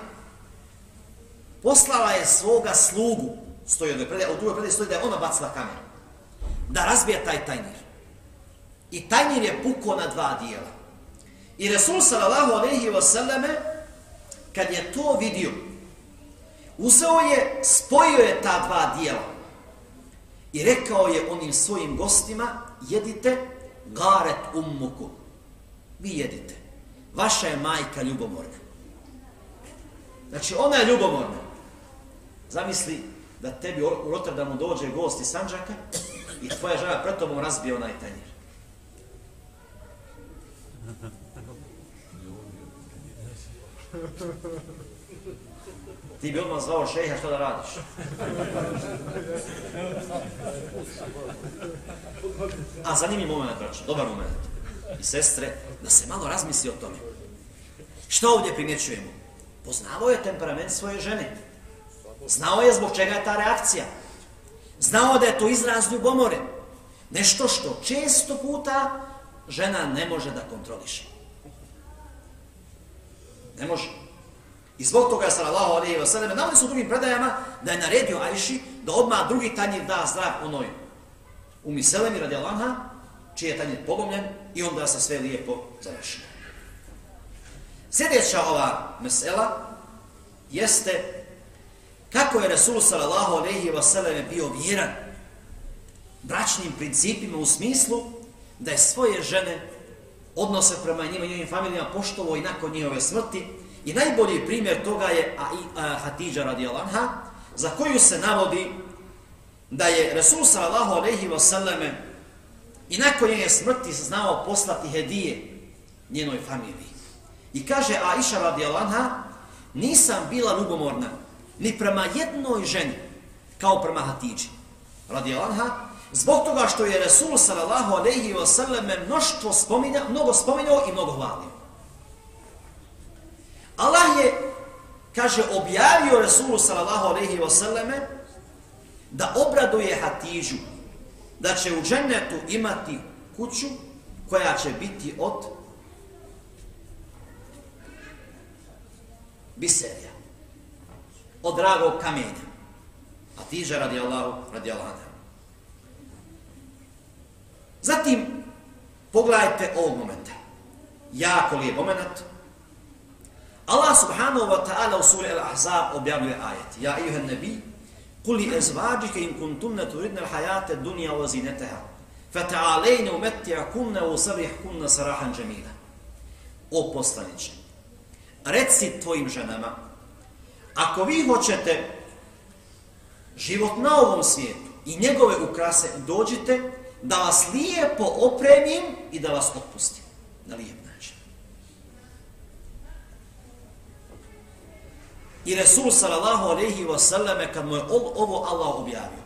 poslala je svoga slugu, stoji od predaje, u drugoj predaje stoji da je ona bacila kamen, da razbije taj tajnir. I tajnir je pukao na dva dijela. I Rasul sallallahu alaihi wa sallame, kad je to vidio, uzeo je, spojio je ta dva dijela i rekao je onim svojim gostima, jedite garet ummuku. Vi jedite. Vaša je majka ljubomorna. Znači, ona je ljubomorna. Zamisli da tebi u Rotterdamu dođe gost iz Sanđaka i tvoja žena pred tobom razbije onaj tanjir. Ti bi odmah zvao šeha što da radiš. A zanimljiv moment, braćo, dobar moment. I sestre, da se malo razmisli o tome. Što ovdje primjećujemo? Poznavao je temperament svoje žene. Znao je zbog čega je ta reakcija. Znao da je to izraz ljubomore. Nešto što često puta žena ne može da kontroliše. Ne može. I zbog toga je sallallahu alaihi wa sallam, navodi su u drugim predajama da je naredio Ajši da odmah drugi tanjir da zdrav onoj umi Selemi radi Allaha, čiji je tanjir pogomljen i onda se sve lijepo završilo. Sljedeća ova mesela jeste kako je Resul sallallahu alaihi wa sallam bio vjeran bračnim principima u smislu da je svoje žene odnose prema njima i njim familijama poštovo i nakon njihove smrti I najbolji primjer toga je Hatidža radijalanha, za koju se navodi da je Resul sallallahu alejhi ve selleme i nakon njene smrti znao poslati hedije njenoj familiji. I kaže Aisha radijalanha, nisam bila ljubomorna ni prema jednoj ženi kao prema Hatidži radijalanha, zbog toga što je Resul sallallahu alejhi ve selleme mnoštvo spominja, mnogo spominjao i mnogo hvalio. Allah je, kaže, objavio Resulu sallallahu alejhi ve selleme da obraduje Hatidžu, da će u džennetu imati kuću koja će biti od biserja, od dragog kamenja. Hatiža radi Allahu, radi Allahu. Zatim, pogledajte ovog momenta. Jako lijep moment, Allah subhanahu wa ta'ala u suri Al-Ahzab objavljuje ajet. Ja ijuha nebi, kuli ezvađike in kuntumne turidne l'hajate dunija wa zineteha, fata'alejne umetija kunne u sarih sarahan džemila. O poslaniče, reci tvojim ženama, ako vi hoćete život na ovom svijetu i njegove ukrase, dođite da vas lijepo opremim i da vas otpustim. Na lijep način. I Resul sallallahu alaihi wa sallame kad mu je ovo Allah objavio.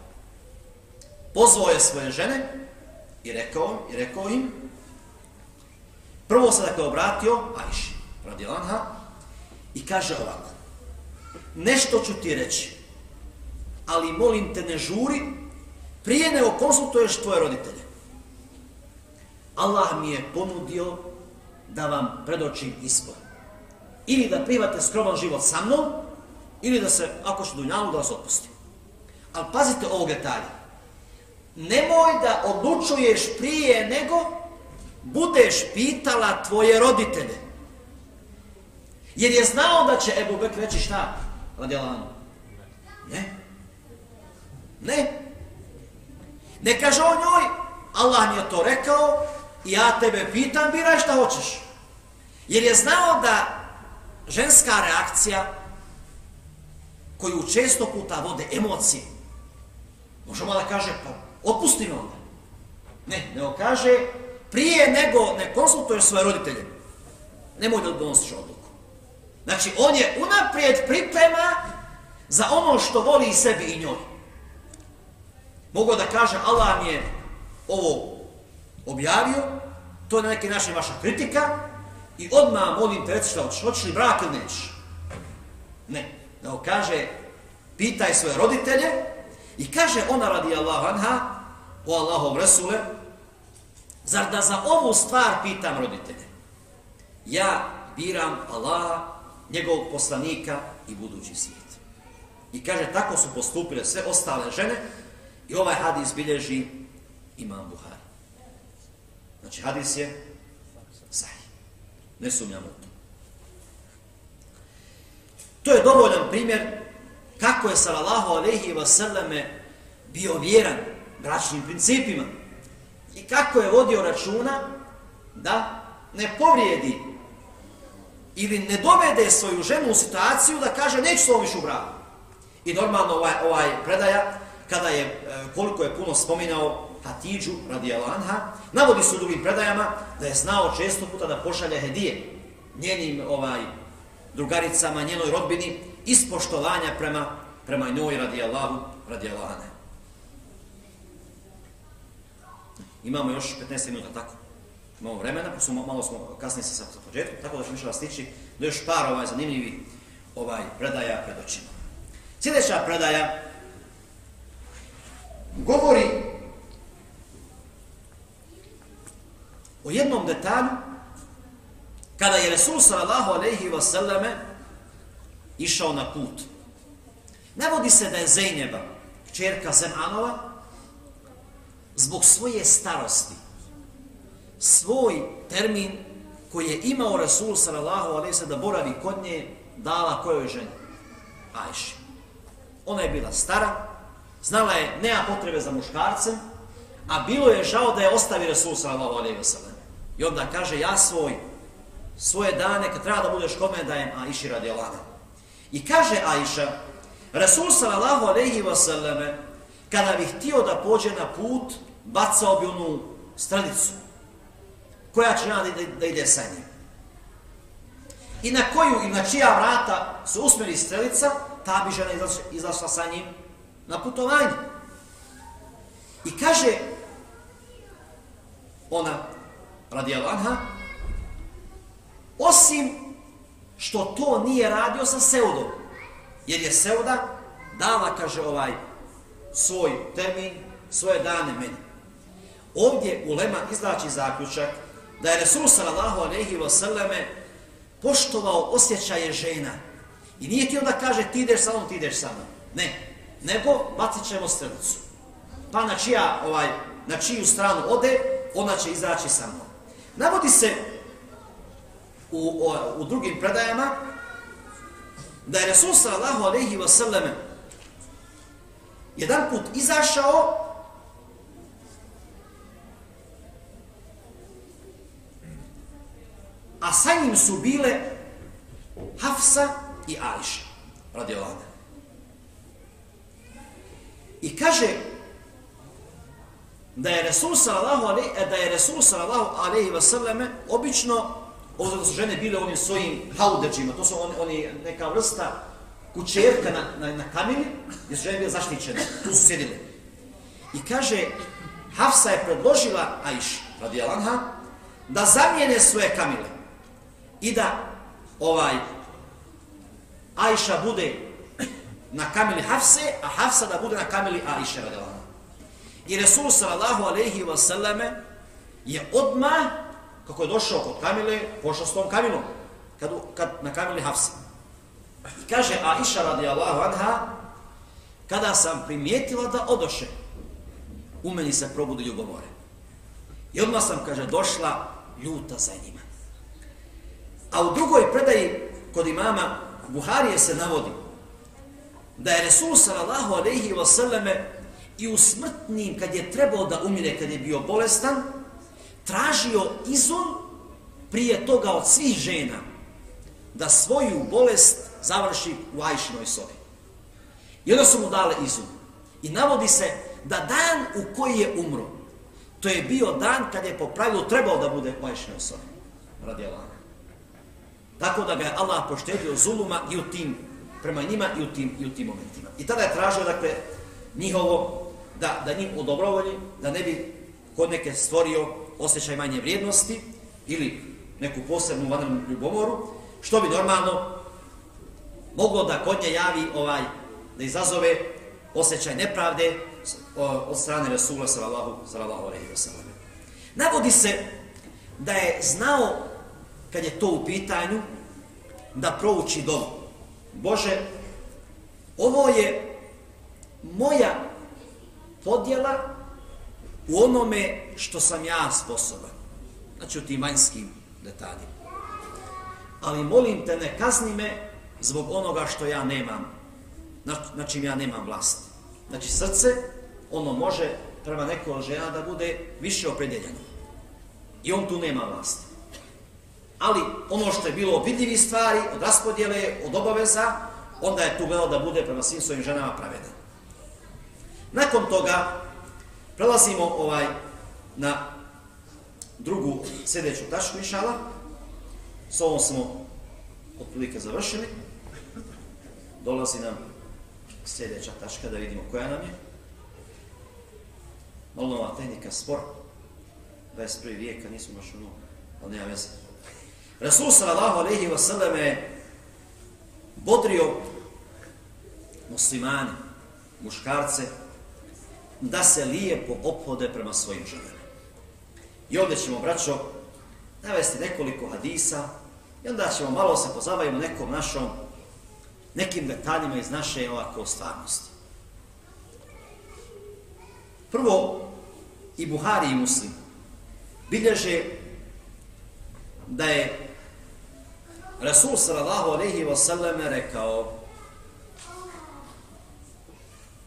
Pozvao je svoje žene i rekao, i rekao im, prvo se dakle obratio Ajši, radi Lanha, i kaže ovako, nešto ću ti reći, ali molim te ne žuri, prije nego konsultuješ tvoje roditelje. Allah mi je ponudio da vam predočim izbor. Ili da private skroman život sa mnom, ili da se, ako što dunjalu, da vas otpusti. Ali pazite ovog detalja. Nemoj da odlučuješ prije nego budeš pitala tvoje roditelje. Jer je znao da će Ebu Bek reći šta? Radijalanu. Ne. Ne. Ne kaže o njoj, Allah mi je to rekao ja tebe pitam, biraj šta hoćeš. Jer je znao da ženska reakcija koju često puta vode emocije. Možemo da kaže, pa otpusti me onda. Ne, nego kaže, prije nego ne konsultuješ svoje roditelje, nemoj da donosiš odluku. Znači, on je unaprijed priprema za ono što voli i sebi i njoj. Mogu da kaže, Allah mi je ovo objavio, to je na neki način vaša kritika, i odmah molim te, reci šta hoćeš, hoćeš li brak ili nećeš? Ne nego kaže, pitaj svoje roditelje I kaže ona radi Allah anha, o Allahom Resule, zar da za ovu stvar pitam roditelje? Ja biram Allaha, njegovog poslanika i budući svijet. I kaže, tako su postupile sve ostale žene i ovaj hadis bilježi Imam Buhari. Znači, hadis je sahih. Ne sumnjamo to. To je dovoljan primjer kako je sallallahu alaihi wa sallame bio vjeran bračnim principima i kako je vodio računa da ne povrijedi ili ne dovede svoju ženu u situaciju da kaže neću se ovom u braku. I normalno ovaj, ovaj predaja, kada je, e, koliko je puno spominao Hatidžu radi Alanha, navodi su u drugim predajama da je znao često puta da pošalje hedije njenim ovaj, drugaricama, njenoj rodbini, ispoštovanja prema, prema njoj radi Allahu, radi Alane. Imamo još 15 minuta, tako? Imamo vremena, pa smo, malo smo kasnije se sa, sa početkom, tako da ćemo išla stići do još par ovaj, zanimljivi ovaj, predaja pred očima. Sljedeća predaja govori o jednom detalju kada je Resul sallallahu alaihi wa sallame išao na put. Navodi se da je Zeyneba, čerka Zemanova, zbog svoje starosti, svoj termin koji je imao Resul sallallahu alaihi wa da boravi kod nje, dala kojoj ženi? Ajši. Ona je bila stara, znala je, nema potrebe za muškarcem, a bilo je žao da je ostavi Resul sallallahu alaihi wa I onda kaže, ja svoj, svoje dane, kad treba da budeš kome, dajem Aiši radi I kaže Aiša, Resul sallallahu alaihi wa sallame, kada bi htio da pođe na put, bacao bi onu stranicu, koja će da, da ide sa njim. I na koju i na čija vrata su usmjeri strelica, ta bi žena izašla sa njim na putovanje. I kaže ona, radi Alanha, osim što to nije radio sa Seudom, jer je Seuda dala, kaže ovaj, svoj termin, svoje dane meni. Ovdje Ulema izlači zaključak da je Resul sallallahu alaihi wa sallame poštovao osjećaje žena. I nije ti onda kaže ti ideš sa mnom, ti ideš sa mnom. Ne, nego bacit ćemo strnicu. Pa na, čija, ovaj, na čiju stranu ode, ona će izaći sa mnom. Navodi se u, o, u drugim predajama da je Resul sallallahu alaihi wa sallam jedan put izašao a sa njim su bile Hafsa i Aisha, radi I kaže da je Resul sallallahu alejhi e, da je Resul sallallahu alejhi ve selleme obično ovdje su žene bile onim svojim haudeđima, to su oni, oni neka vrsta kućerka na, na, na kamini, gdje su žene bile zaštićene, tu su sjedile. I kaže, Hafsa je predložila Aish, radi Alanha, da zamijene svoje kamile i da ovaj Ajša bude na kameli Hafse, a Hafsa da bude na kameli Aisha radijallahu. I Resul sallallahu alejhi ve selleme je odma kako je došao kod kamile, pošao s tom kamilom, kad, kad na kamili Hafse. I kaže Aisha radijallahu anha, kada sam primijetila da odoše, u meni se probudi ljubomore. I odmah sam, kaže, došla ljuta za njima. A u drugoj predaji kod imama Buharije se navodi da je Resul sallallahu alaihi wa sallame i u smrtnim, kad je trebao da umire, kad je bio bolestan, tražio izun prije toga od svih žena da svoju bolest završi u Ajšinoj sobi. I onda su mu dale izun. I navodi se da dan u koji je umro, to je bio dan kad je po pravilu trebao da bude u Ajšinoj sobi. Radi Allah. Tako da ga je Allah poštedio zuluma i u tim, prema njima i u tim, i u tim momentima. I tada je tražio, dakle, njihovo, da, da njim odobrovolji, da ne bi kod neke stvorio osjećaj manje vrijednosti ili neku posebnu vanrednu ljubomoru, što bi normalno moglo da kod nje javi ovaj, da izazove osjećaj nepravde od strane Resula sallallahu, sallallahu alaihi wa sallam. Navodi se da je znao, kad je to u pitanju, da prouči dom. Bože, ovo je moja podjela u onome što sam ja sposoban. Znači u tim vanjskim detaljima. Ali molim te, ne kazni me zbog onoga što ja nemam, na čim ja nemam vlast. Znači srce, ono može prema nekoj žena da bude više opredjeljeno. I on tu nema vlast. Ali ono što je bilo od vidljivi stvari, od raspodjele, od obaveza, onda je tu gledao da bude prema svim svojim ženama praveden. Nakon toga prelazimo ovaj na drugu sljedeću tačku išala. S ovom smo otprilike završili. Dolazi nam sljedeća tačka da vidimo koja nam je. Malo nova tehnika, spor. 21. vijeka, nisu baš ono, ali nema veze. Rasul sallallahu alaihi wa sallam je bodrio muslimane, muškarce, da se lijepo ophode prema svojim ženama. I ovdje ćemo, braćo, navesti nekoliko hadisa i onda ćemo malo se pozabavimo nekom našom, nekim detaljima iz naše ovako stvarnosti. Prvo, i Buhari i Muslim bilježe da je Rasul sallallahu alaihi ve sellem rekao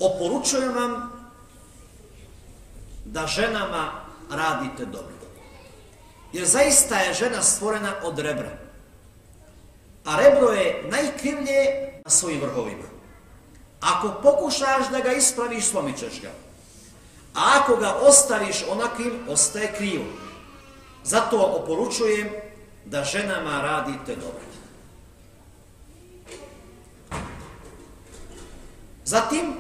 oporučujem vam da ženama radite dobro. Jer zaista je žena stvorena od rebra. A rebro je najkrivlje na svojim vrhovima. Ako pokušaš da ga ispraviš, slomićeš ga. A ako ga ostaviš onakvim, ostaje krivo. Zato oporučujem da ženama radite dobro. Zatim,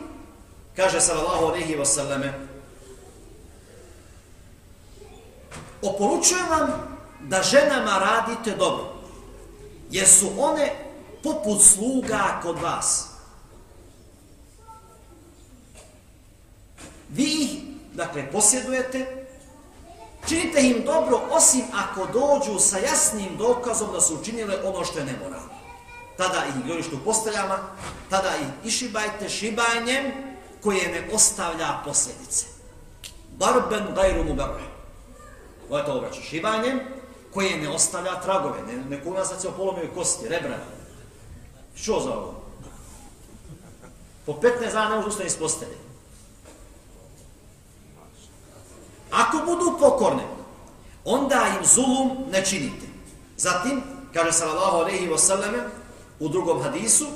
kaže sallallahu alaihi wa sallame, oporučujem vam da ženama radite dobro, jer su one poput sluga kod vas. Vi ih, dakle, posjedujete, činite im dobro osim ako dođu sa jasnim dokazom da su učinile ono što je nemoralno. Tada ih gledište u posteljama, tada ih išibajte šibanjem koje ne ostavlja posljedice. Barben gajru mu barbe. Ovo je to obraću. Šibanjem koje ne ostavlja tragove. Ne, ne kunasac je o polomio kosti, rebra. Što za ovo? Po 15 dana ne može ustane iz postelje. Ako budu pokorne, onda im zulum ne činite. Zatim, kaže sallallahu alaihi wa sallam u drugom hadisu,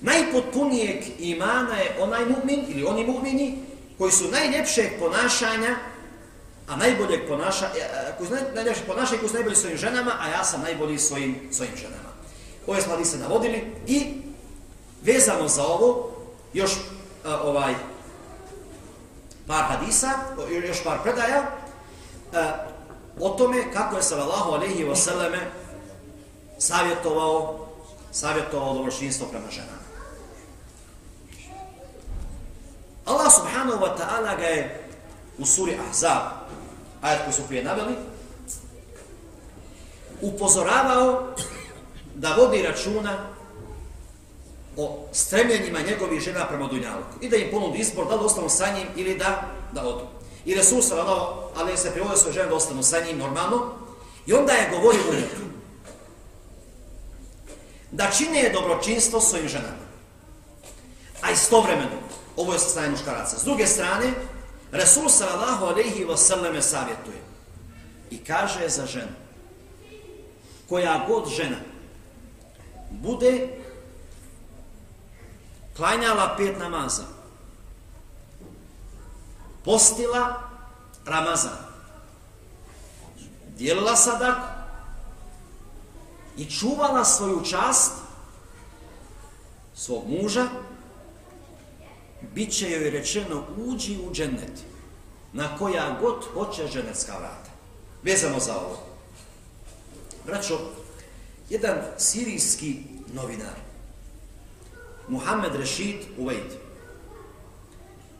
najpotpunijeg imana je onaj mu'min ili oni mu'mini koji su najljepšeg ponašanja, a najboljeg ponaša, e, e, koji su najljepšeg ponašanja koji su najbolji svojim ženama, a ja sam najbolji svojim, svojim ženama. Ove smo hadise navodili i vezano za ovo, još a, ovaj, par hadisa, još par predaja, e, o tome kako je sallallahu alaihi wa sallame savjetovao, savjetovao dobročinstvo prema ženama. Allah subhanahu wa ta'ala ga je u suri Ahzab, ajat koji su prije naveli, upozoravao da vodi računa o stremljenjima njegovih žena prema Dunjalku i da im ponudi izbor da li ostanu sa njim ili da, da odu. I Resul sallallahu ali se privodio svoje žene da ostanu sa njim normalno i onda je govorio u njegu da čine dobročinstvo svojim ženama. A istovremeno, ovo je sa muškaraca. S druge strane, Resul sallallahu alaihi wa sallam savjetuje i kaže za ženu koja god žena bude klanjala pet namaza, postila Ramazan, dijelila sadak i čuvala svoju čast svog muža, bit će joj rečeno uđi u džennet na koja god hoće ženecka vrata. Vezano za ovo. Braćo, jedan sirijski novinar Muhammed Rešid Uvejd.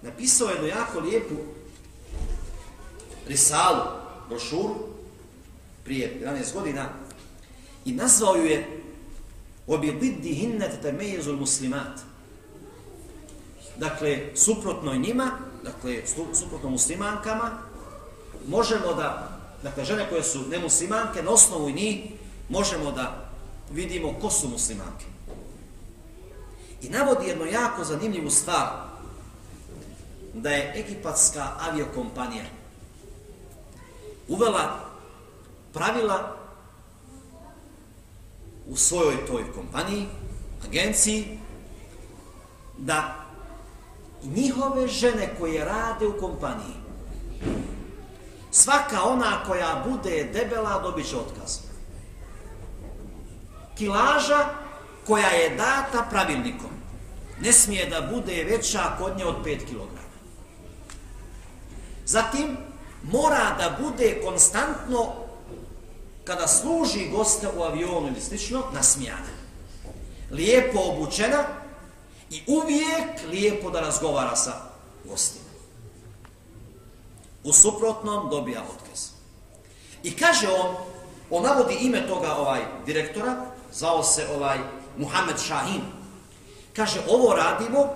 Napisao je jednu jako lijepu risalu, brošuru, prije 11 godina, i nazvao ju je obi hinnet temejezul muslimat. Dakle, suprotno njima, dakle, suprotno muslimankama, možemo da, dakle, žene koje su nemuslimanke, na osnovu njih, možemo da vidimo ko su muslimanke. I navodi jednu jako zanimljivu stvar, da je egipatska aviokompanija uvela pravila u svojoj toj kompaniji, agenciji, da njihove žene koje rade u kompaniji, svaka ona koja bude debela dobit će otkaz. Kilaža koja je data pravilnikom ne smije da bude veća kod nje od 5 kg. Zatim, mora da bude konstantno kada služi goste u avionu ili slično, nasmijana. Lijepo obučena i uvijek lijepo da razgovara sa gostima. U suprotnom dobija otkaz. I kaže on, on navodi ime toga ovaj direktora, zvao se ovaj Muhammed Shahin. Kaže, ovo radimo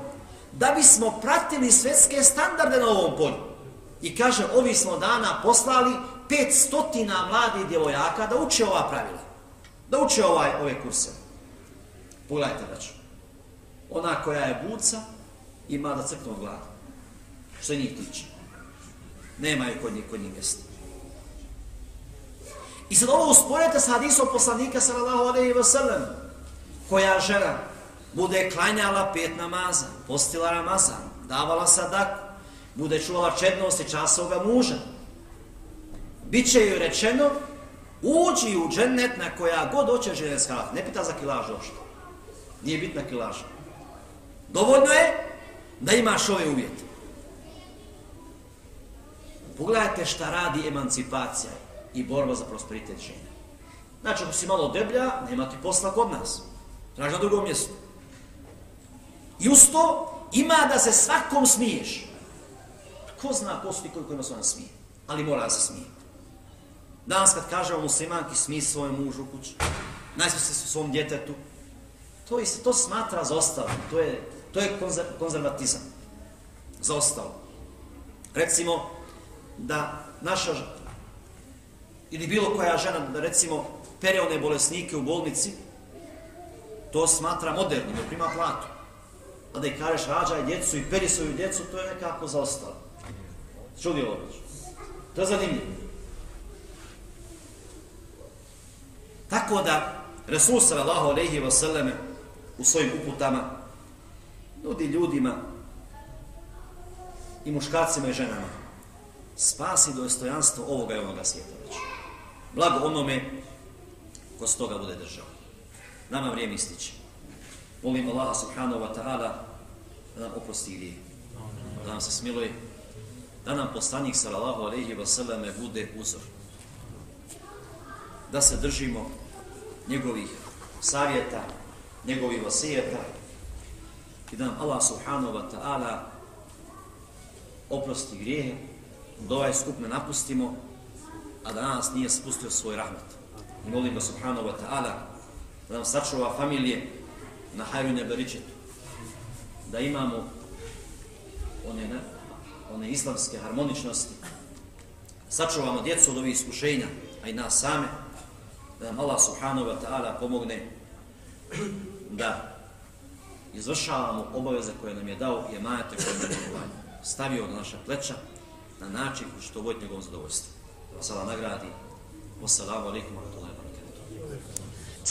da bismo pratili svetske standarde na ovom polju. I kaže, ovi smo dana poslali 500 mladih djevojaka da uče ova pravila. Da uče ovaj, ove kurse. Pogledajte, daću. Ona koja je buca, ima da crknu od glada. Što njih tiče. Nema je kod njih, kod njih mjesta. I sad ovo usporete sa hadisom poslanika sallallahu alaihi wa sallam, koja žena bude klanjala pet namaza, postila ramazan, davala sadaku, bude čuvala čednosti časovoga muža. Biće joj rečeno, uđi u džennet na koja god hoće ženska, ne pita za kilaž što. Nije bitna kilaža. Dovoljno je da imaš ove uvjete. Pogledajte šta radi emancipacija i borba za prosperitet žene. Znači, ako si malo deblja, nema ti posla kod nas. Traži na drugom mjestu. I uz to ima da se svakom smiješ. Ko zna postoji koliko ima se ona smije? Ali mora da se smije. Danas kad kažemo muslimanki smije svoj mužu u kući, najsme se svom djetetu, to, je, to smatra za ostalo. To je, to je konzer, konzervatizam. Za ostalo. Recimo, da naša ili bilo koja žena, da recimo pere one bolesnike u bolnici, to smatra modernim, jer prima platu. A da i kažeš rađaj djecu i peri svoju djecu, to je nekako zaostalo. Čudi ovo već? To je zanimljivo. Tako da, Resul sallallahu alaihi wa sallam u svojim uputama nudi ljudima i muškarcima i ženama spasi dostojanstvo ovoga i onoga svijeta već. Blago onome ko s toga bude držao. Nama vrijeme ističe. Molim Allah subhanahu wa ta'ala da nam oprosti grije. Da nam se smiluje da nam poslanik sallallahu alejhi ve selleme bude uzor. Da se držimo njegovih savjeta, njegovih vasijeta i da nam Allah subhanahu wa ta'ala oprosti grijehe, da ovaj skup ne napustimo, a da nas nije spustio svoj rahmet. I molim ga subhanahu wa ta'ala da nam sačuva familije na hajru neberičetu, da imamo one ne, one islamske harmoničnosti, sačuvamo djecu od ovih iskušenja, a i nas same, da nam Allah subhanahu wa ta'ala pomogne da izvršavamo obaveze koje nam je dao i emanete koje nam je ovaj stavio na naša pleća na način što vodi njegovom zadovoljstvu. Sala nagradi. Wassalamu alaikum wa.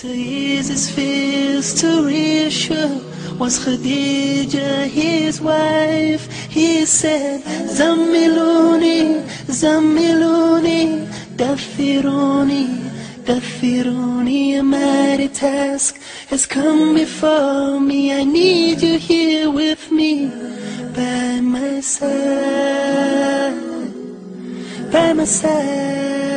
To ease his fears, to reassure was Khadija his wife. He said, Zammiluni, Zammiluni, Dathiruni, Dathiruni, a mighty task has come before me. I need you here with me, by my side, by my side.